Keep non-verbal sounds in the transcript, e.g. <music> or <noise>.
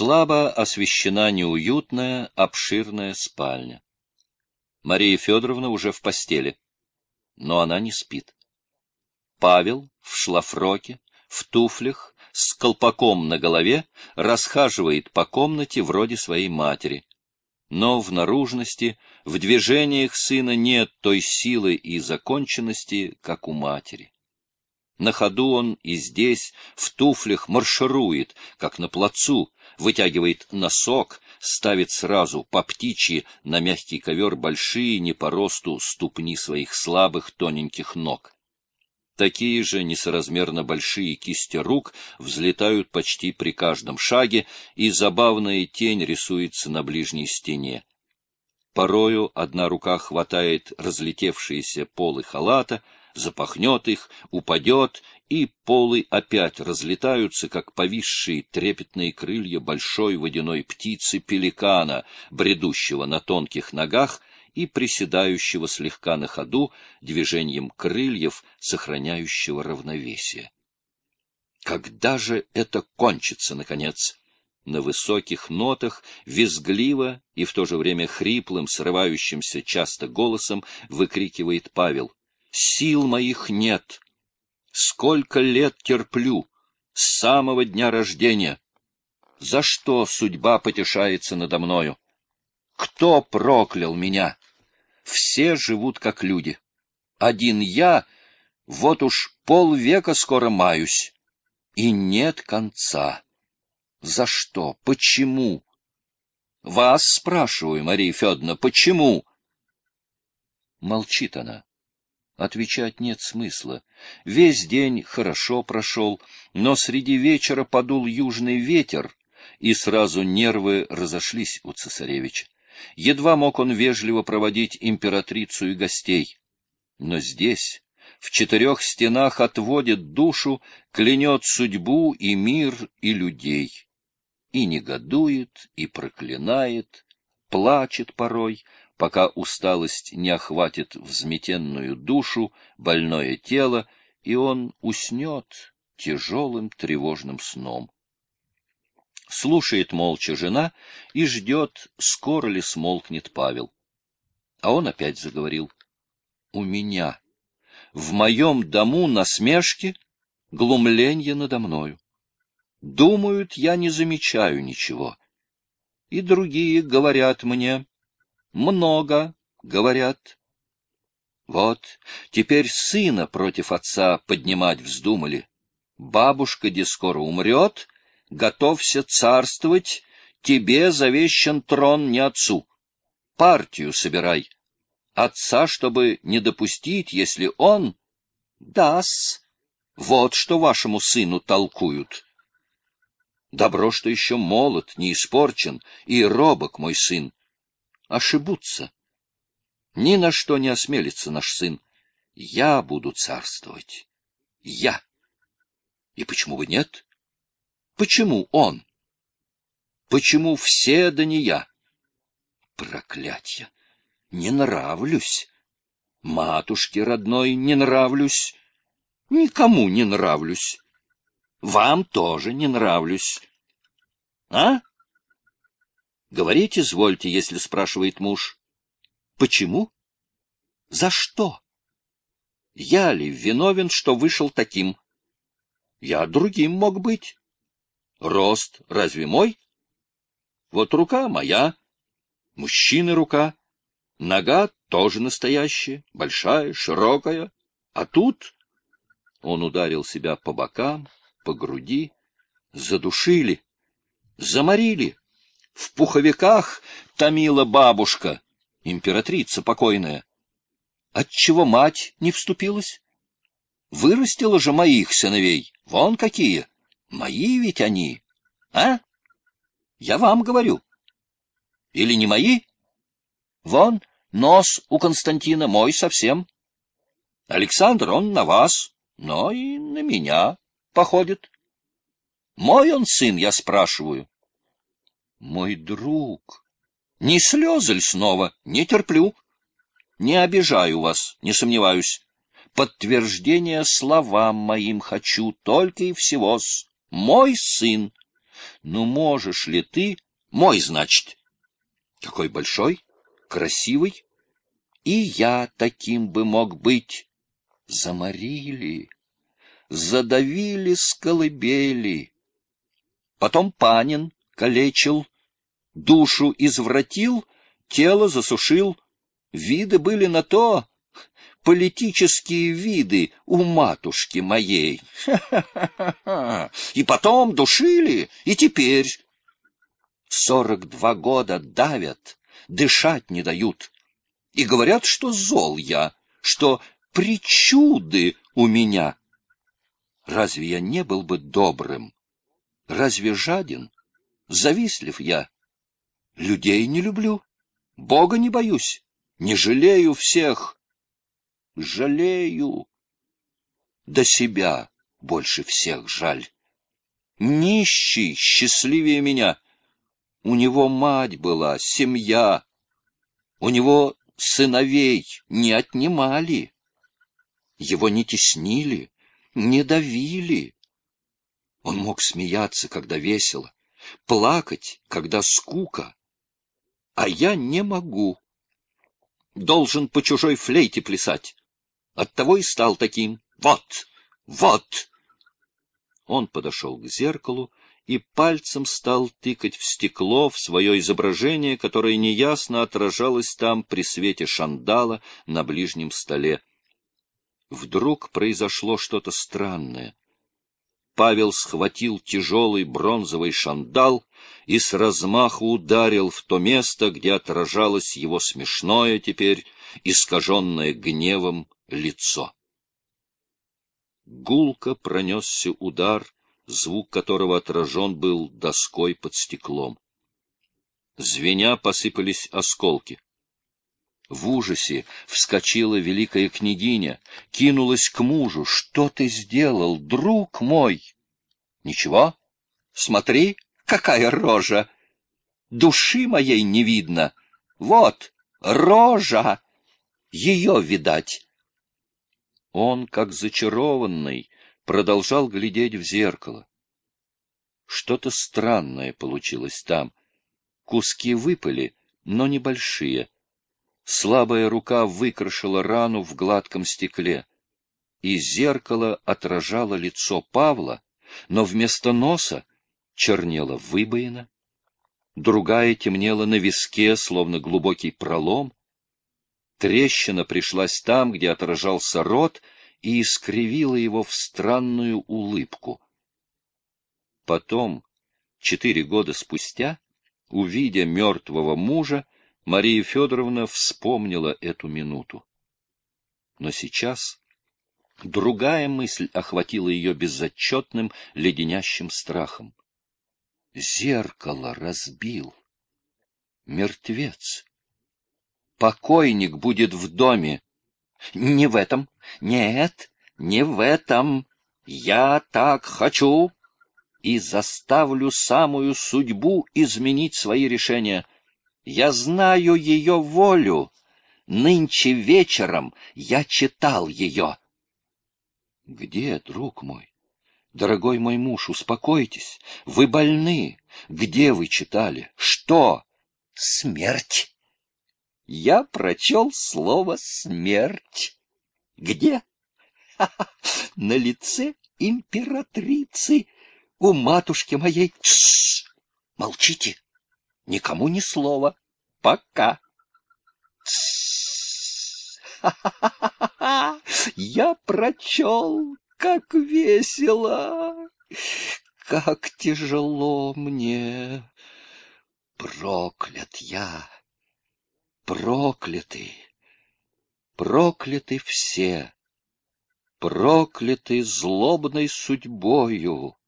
Слабо освещена неуютная, обширная спальня. Мария Федоровна уже в постели, но она не спит. Павел в шлафроке, в туфлях, с колпаком на голове, расхаживает по комнате вроде своей матери. Но в наружности, в движениях сына нет той силы и законченности, как у матери. На ходу он и здесь, в туфлях, марширует, как на плацу, вытягивает носок, ставит сразу по птичьи на мягкий ковер большие не по росту ступни своих слабых тоненьких ног. Такие же несоразмерно большие кисти рук взлетают почти при каждом шаге, и забавная тень рисуется на ближней стене. Порою одна рука хватает разлетевшиеся полы халата, запахнет их, упадет, и полы опять разлетаются, как повисшие трепетные крылья большой водяной птицы-пеликана, бредущего на тонких ногах и приседающего слегка на ходу движением крыльев, сохраняющего равновесие. Когда же это кончится, наконец? На высоких нотах, визгливо и в то же время хриплым, срывающимся часто голосом выкрикивает Павел. «Сил моих нет! Сколько лет терплю! С самого дня рождения! За что судьба потешается надо мною? Кто проклял меня? Все живут как люди. Один я, вот уж полвека скоро маюсь, и нет конца. За что? Почему? Вас спрашиваю, Мария Федоровна, почему? Молчит она. Отвечать нет смысла. Весь день хорошо прошел, но среди вечера подул южный ветер, и сразу нервы разошлись у цесаревича. Едва мог он вежливо проводить императрицу и гостей. Но здесь, в четырех стенах, отводит душу, клянет судьбу и мир, и людей и негодует, и проклинает, плачет порой, пока усталость не охватит взметенную душу, больное тело, и он уснет тяжелым тревожным сном. Слушает молча жена и ждет, скоро ли смолкнет Павел. А он опять заговорил. — У меня, в моем дому насмешки, глумленье надо мною. Думают, я не замечаю ничего. И другие говорят мне. Много говорят. Вот, теперь сына против отца поднимать вздумали. Бабушка, де скоро умрет, готовься царствовать, тебе завещан трон не отцу. Партию собирай. Отца, чтобы не допустить, если он... Дас. Вот что вашему сыну толкуют. Добро, что еще молод, не испорчен, и робок мой сын. Ошибутся. Ни на что не осмелится наш сын. Я буду царствовать. Я. И почему бы нет? Почему он? Почему все, да не я? Проклятье! Не нравлюсь. Матушке родной не нравлюсь. Никому не нравлюсь. Вам тоже не нравлюсь. А? Говорите, извольте, если спрашивает муж. Почему? За что? Я ли виновен, что вышел таким? Я другим мог быть. Рост разве мой? Вот рука моя, мужчины рука, нога тоже настоящая, большая, широкая, а тут... Он ударил себя по бокам, по груди, задушили, заморили. В пуховиках томила бабушка, императрица покойная. Отчего мать не вступилась? Вырастила же моих сыновей, вон какие. Мои ведь они, а? Я вам говорю. Или не мои? Вон, нос у Константина мой совсем. Александр, он на вас, но и на меня походит. Мой он сын, я спрашиваю. Мой друг. Не слезы ли снова? Не терплю. Не обижаю вас, не сомневаюсь. Подтверждение словам моим хочу только и всего-с. Мой сын. Ну, можешь ли ты... Мой, значит. Какой большой, красивый. И я таким бы мог быть. Заморили, задавили с колыбели. Потом Панин калечил, душу извратил, тело засушил. Виды были на то, политические виды у матушки моей. И потом душили, и теперь. Сорок два года давят, дышать не дают. И говорят, что зол я, что причуды у меня. Разве я не был бы добрым? Разве жаден? Завистлив я. Людей не люблю, Бога не боюсь, не жалею всех. Жалею. До себя больше всех жаль. Нищий счастливее меня. У него мать была, семья. У него сыновей не отнимали. Его не теснили, не давили. Он мог смеяться, когда весело, плакать, когда скука. А я не могу. Должен по чужой флейте плясать. Оттого и стал таким. Вот, вот! Он подошел к зеркалу и пальцем стал тыкать в стекло в свое изображение, которое неясно отражалось там при свете шандала на ближнем столе. Вдруг произошло что-то странное. Павел схватил тяжелый бронзовый шандал и с размаху ударил в то место, где отражалось его смешное теперь, искаженное гневом, лицо. Гулко пронесся удар, звук которого отражен был доской под стеклом. Звеня посыпались осколки. В ужасе вскочила великая княгиня, кинулась к мужу. — Что ты сделал, друг мой? — Ничего. Смотри, какая рожа! Души моей не видно. Вот, рожа! Ее видать. Он, как зачарованный, продолжал глядеть в зеркало. Что-то странное получилось там. Куски выпали, но небольшие. Слабая рука выкрашила рану в гладком стекле. И зеркало отражало лицо Павла, но вместо носа чернела выбоина. Другая темнела на виске, словно глубокий пролом. Трещина пришлась там, где отражался рот, и искривила его в странную улыбку. Потом, четыре года спустя, увидя мертвого мужа, Мария Федоровна вспомнила эту минуту. Но сейчас другая мысль охватила ее безотчетным, леденящим страхом. Зеркало разбил. Мертвец. Покойник будет в доме. Не в этом. Нет, не в этом. Я так хочу. И заставлю самую судьбу изменить свои решения. Я знаю ее волю. Нынче вечером я читал ее. Где, друг мой? Дорогой мой муж, успокойтесь. Вы больны. Где вы читали? Что? Смерть. Я прочел слово «смерть». Где? <laughs> На лице императрицы у матушки моей. Тссс! Молчите. Никому ни слова. Пока. <laughs> Я прочел, как весело, как тяжело мне. Проклят я, прокляты, прокляты все, прокляты злобной судьбою.